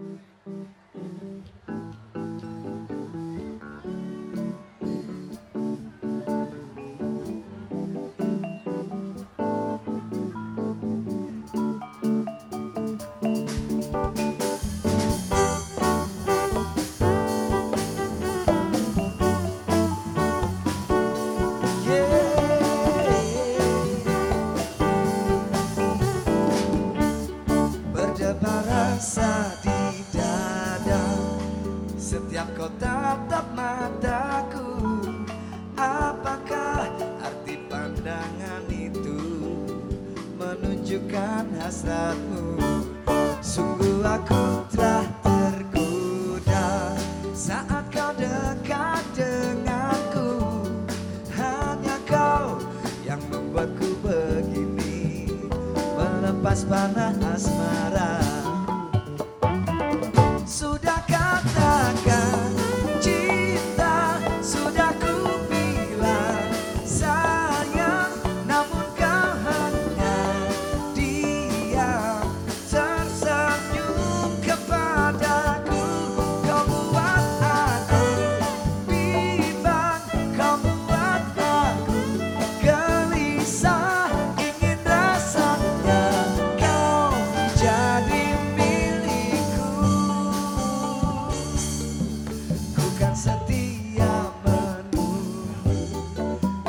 Mm-hmm. kau tatap mataku? Apakah arti pandangan itu Menunjukkan hasratmu? Sungguh aku telah tergoda Saat kau dekat denganku. Hanya kau yang membuatku begini Melepas panah asmara.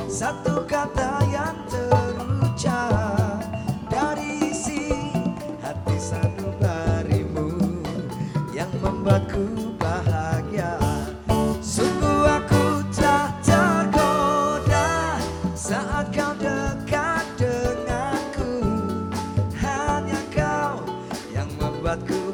satu kata yang terucap dari isi hati satu sanubarimu yang membuatku bahagia. Sungguh aku tak tergoda saat kau dekat denganku, hanya kau yang membuatku.